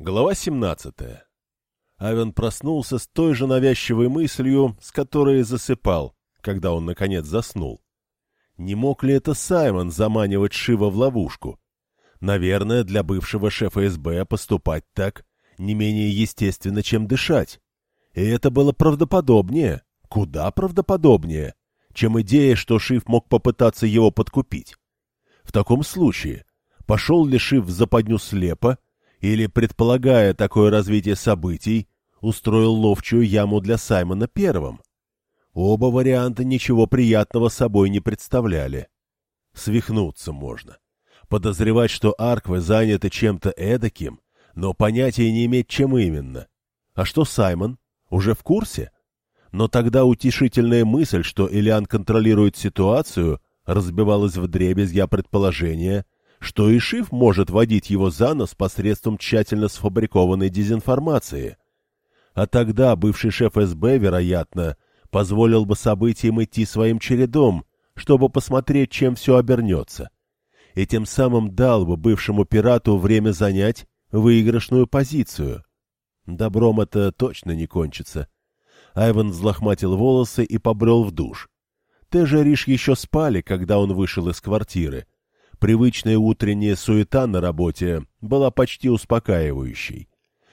Глава 17. Авен проснулся с той же навязчивой мыслью, с которой засыпал, когда он, наконец, заснул. Не мог ли это Саймон заманивать Шива в ловушку? Наверное, для бывшего шефа СБ поступать так не менее естественно, чем дышать. И это было правдоподобнее, куда правдоподобнее, чем идея, что Шив мог попытаться его подкупить. В таком случае, пошел ли Шив в западню слепо, или, предполагая такое развитие событий, устроил ловчую яму для Саймона первым. Оба варианта ничего приятного собой не представляли. Свихнуться можно. Подозревать, что Арквы заняты чем-то эдаким, но понятия не иметь, чем именно. А что Саймон? Уже в курсе? Но тогда утешительная мысль, что Элиан контролирует ситуацию, разбивалась в дребезги предположения — что и Шиф может водить его за нос посредством тщательно сфабрикованной дезинформации. А тогда бывший шеф СБ, вероятно, позволил бы событиям идти своим чередом, чтобы посмотреть, чем все обернется. И тем самым дал бы бывшему пирату время занять выигрышную позицию. Добром это точно не кончится. Айван взлохматил волосы и побрел в душ. Теж и Риш еще спали, когда он вышел из квартиры. Привычная утренняя суета на работе была почти успокаивающей.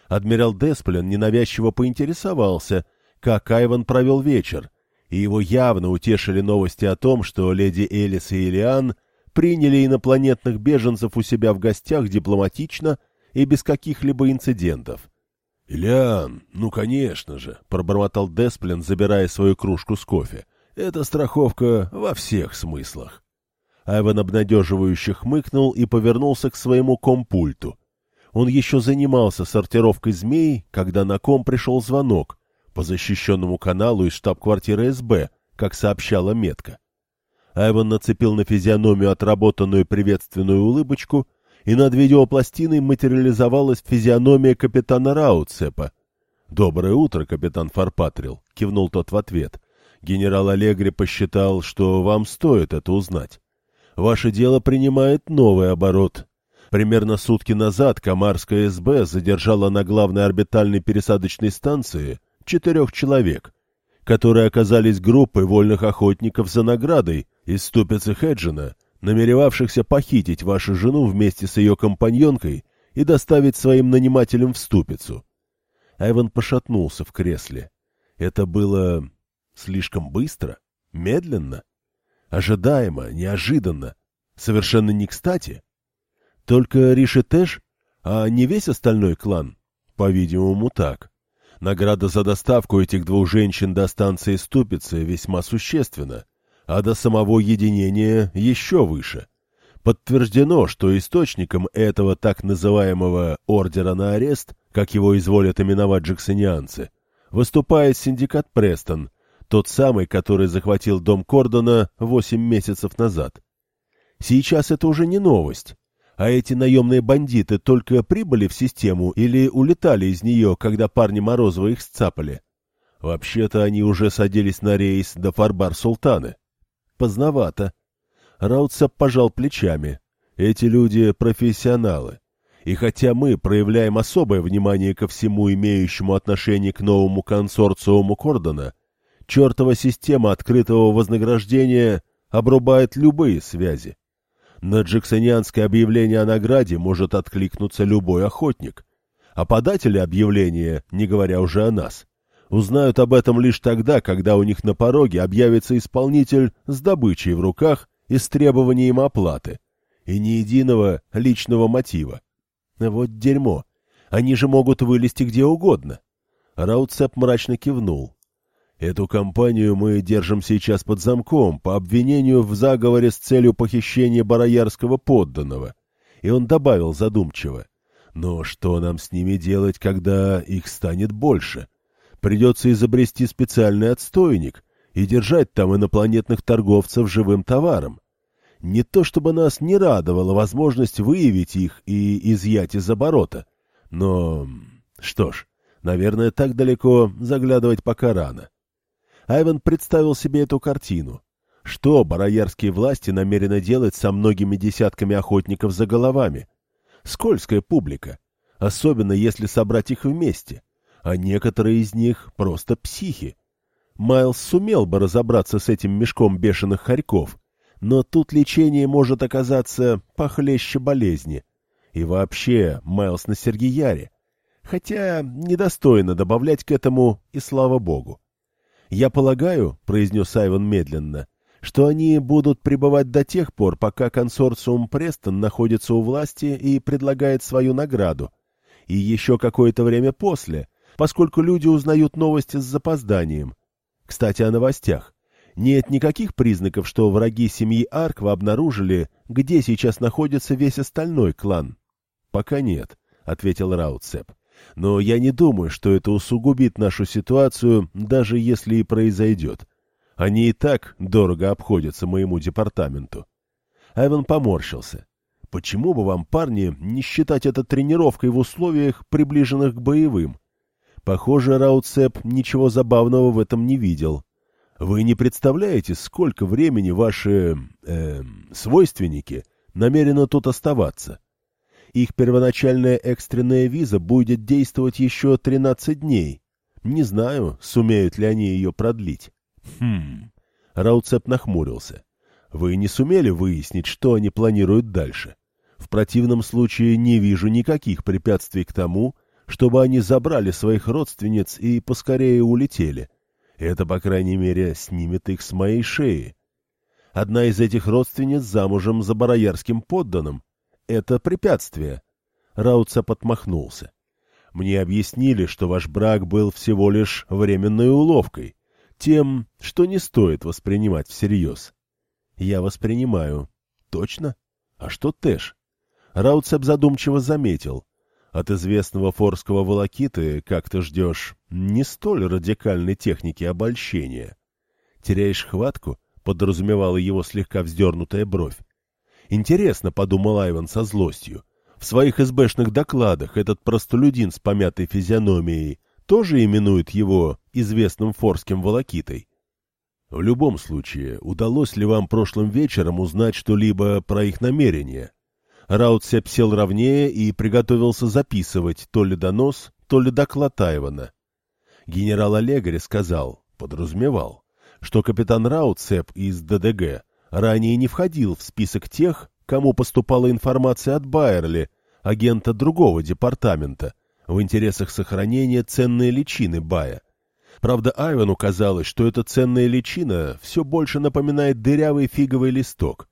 Адмирал Десплин ненавязчиво поинтересовался, как Айван провел вечер, и его явно утешили новости о том, что леди Элис и Элиан приняли инопланетных беженцев у себя в гостях дипломатично и без каких-либо инцидентов. — Элиан, ну, конечно же, — пробормотал Десплин, забирая свою кружку с кофе. — Это страховка во всех смыслах. Айван обнадеживающе хмыкнул и повернулся к своему компульту. Он еще занимался сортировкой змей, когда на ком пришел звонок по защищенному каналу из штаб-квартиры СБ, как сообщала метка. Айван нацепил на физиономию отработанную приветственную улыбочку, и над видеопластиной материализовалась физиономия капитана Рауцепа. «Доброе утро, капитан Фарпатрил», — кивнул тот в ответ. «Генерал Аллегри посчитал, что вам стоит это узнать» ваше дело принимает новый оборот. Примерно сутки назад Камарская СБ задержала на главной орбитальной пересадочной станции четырех человек, которые оказались группой вольных охотников за наградой из ступицы Хеджина, намеревавшихся похитить вашу жену вместе с ее компаньонкой и доставить своим нанимателям в ступицу. Айван пошатнулся в кресле. Это было слишком быстро, медленно. Ожидаемо, неожиданно, совершенно не кстати. Только Риши-Тэш, а не весь остальной клан? По-видимому, так. Награда за доставку этих двух женщин до станции Ступицы весьма существенна, а до самого единения еще выше. Подтверждено, что источником этого так называемого «ордера на арест», как его изволят именовать джексонианцы, выступает синдикат Престон, тот самый, который захватил дом Кордона восемь месяцев назад. Сейчас это уже не новость. А эти наемные бандиты только прибыли в систему или улетали из нее, когда парни Морозова их сцапали? Вообще-то они уже садились на рейс до Фарбар-Султаны. Поздновато. Раутсап пожал плечами. Эти люди — профессионалы. И хотя мы проявляем особое внимание ко всему имеющему отношение к новому консорциуму Кордона, чертова система открытого вознаграждения обрубает любые связи. На джексонианское объявление о награде может откликнуться любой охотник. А податели объявления, не говоря уже о нас, узнают об этом лишь тогда, когда у них на пороге объявится исполнитель с добычей в руках и с требованием оплаты. И ни единого личного мотива. Вот дерьмо. Они же могут вылезти где угодно. Раутцеп мрачно кивнул. Эту компанию мы держим сейчас под замком по обвинению в заговоре с целью похищения бароярского подданного. И он добавил задумчиво. Но что нам с ними делать, когда их станет больше? Придется изобрести специальный отстойник и держать там инопланетных торговцев живым товаром. Не то чтобы нас не радовала возможность выявить их и изъять из оборота, но... Что ж, наверное, так далеко заглядывать пока рано. Айван представил себе эту картину. Что бароярские власти намерены делать со многими десятками охотников за головами? Скользкая публика. особенно если собрать их вместе, а некоторые из них просто психи. Майлз сумел бы разобраться с этим мешком бешеных хорьков, но тут лечение может оказаться похлеще болезни. И вообще, Майлз на Сергияре. Хотя недостойно добавлять к этому, и слава богу. «Я полагаю», — произнес Айван медленно, — «что они будут пребывать до тех пор, пока консорциум Престон находится у власти и предлагает свою награду, и еще какое-то время после, поскольку люди узнают новости с запозданием. Кстати, о новостях. Нет никаких признаков, что враги семьи Арква обнаружили, где сейчас находится весь остальной клан. — Пока нет, — ответил Раутсеп. — Но я не думаю, что это усугубит нашу ситуацию, даже если и произойдет. Они и так дорого обходятся моему департаменту. Эван поморщился. Почему бы вам, парни, не считать это тренировкой в условиях, приближенных к боевым? Похоже, Раутсеп ничего забавного в этом не видел. Вы не представляете, сколько времени ваши... Э, свойственники намерены тут оставаться. Их первоначальная экстренная виза будет действовать еще 13 дней. Не знаю, сумеют ли они ее продлить. Хм... Раутсеп нахмурился. Вы не сумели выяснить, что они планируют дальше? В противном случае не вижу никаких препятствий к тому, чтобы они забрали своих родственниц и поскорее улетели. Это, по крайней мере, снимет их с моей шеи. Одна из этих родственниц замужем за бароярским подданным. Это препятствие. Рауца подмахнулся. Мне объяснили, что ваш брак был всего лишь временной уловкой, тем, что не стоит воспринимать всерьез. Я воспринимаю. Точно? А что Тэш? Рауцеп задумчиво заметил. От известного форского волокиты, как ты ждешь, не столь радикальной техники обольщения. Теряешь хватку, подразумевала его слегка вздернутая бровь. Интересно, подумал Айван со злостью, в своих СБшных докладах этот простолюдин с помятой физиономией тоже именует его известным форским волокитой. В любом случае, удалось ли вам прошлым вечером узнать что-либо про их намерения? Раутсеп сел ровнее и приготовился записывать то ли донос, то ли доклад Айвана. Генерал Олегари сказал, подразумевал, что капитан Раутсеп из ДДГ ранее не входил в список тех, кому поступала информация от Байерли, агента другого департамента, в интересах сохранения ценной личины Бая. Правда, Айвану казалось, что эта ценная личина все больше напоминает дырявый фиговый листок.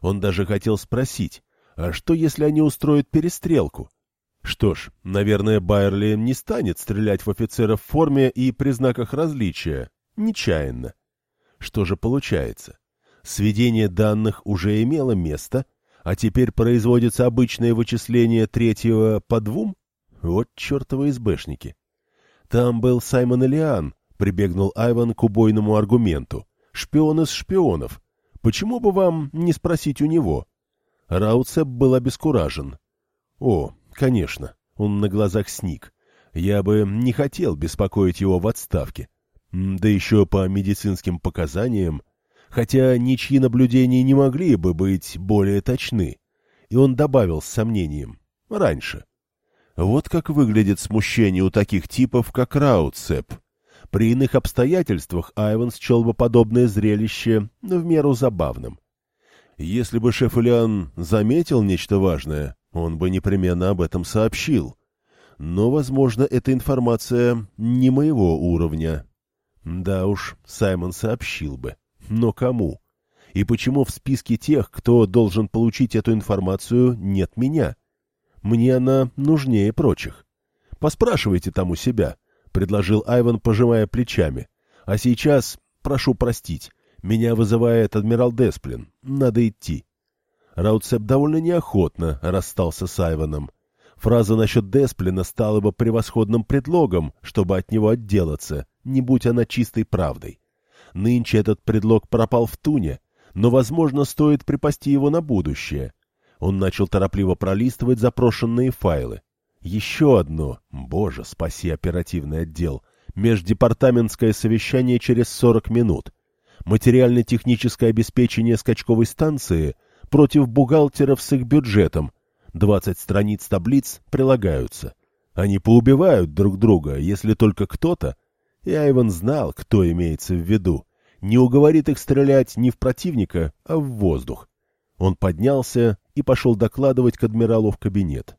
Он даже хотел спросить, а что, если они устроят перестрелку? Что ж, наверное, Байерли не станет стрелять в офицеров в форме и при знаках различия. Нечаянно. Что же получается? Сведение данных уже имело место, а теперь производится обычное вычисление третьего по двум? Вот чертовы избэшники. Там был Саймон Элиан, прибегнул Айван к убойному аргументу. Шпион из шпионов. Почему бы вам не спросить у него? Рауцеп был обескуражен. О, конечно, он на глазах сник. Я бы не хотел беспокоить его в отставке. Да еще по медицинским показаниям. Хотя ничьи наблюдения не могли бы быть более точны. И он добавил с сомнением. Раньше. Вот как выглядит смущение у таких типов, как Раутсеп. При иных обстоятельствах Айван счел бы подобное зрелище в меру забавным. Если бы шеф Ильян заметил нечто важное, он бы непременно об этом сообщил. Но, возможно, эта информация не моего уровня. Да уж, Саймон сообщил бы. Но кому? И почему в списке тех, кто должен получить эту информацию, нет меня? Мне она нужнее прочих. Поспрашивайте там у себя, — предложил Айван, пожимая плечами. А сейчас прошу простить. Меня вызывает адмирал Десплин. Надо идти. Раутсеп довольно неохотно расстался с Айваном. Фраза насчет Десплина стала бы превосходным предлогом, чтобы от него отделаться, не будь она чистой правдой. Нынче этот предлог пропал в туне, но, возможно, стоит припасти его на будущее. Он начал торопливо пролистывать запрошенные файлы. Еще одно, боже, спаси оперативный отдел, междепартаментское совещание через сорок минут материально-техническое обеспечение скачковой станции против бухгалтеров с их бюджетом. 20 страниц таблиц прилагаются. Они поубивают друг друга, если только кто-то, и Айван знал, кто имеется в виду, не уговорит их стрелять не в противника, а в воздух. Он поднялся и пошел докладывать к адмиралу в кабинет.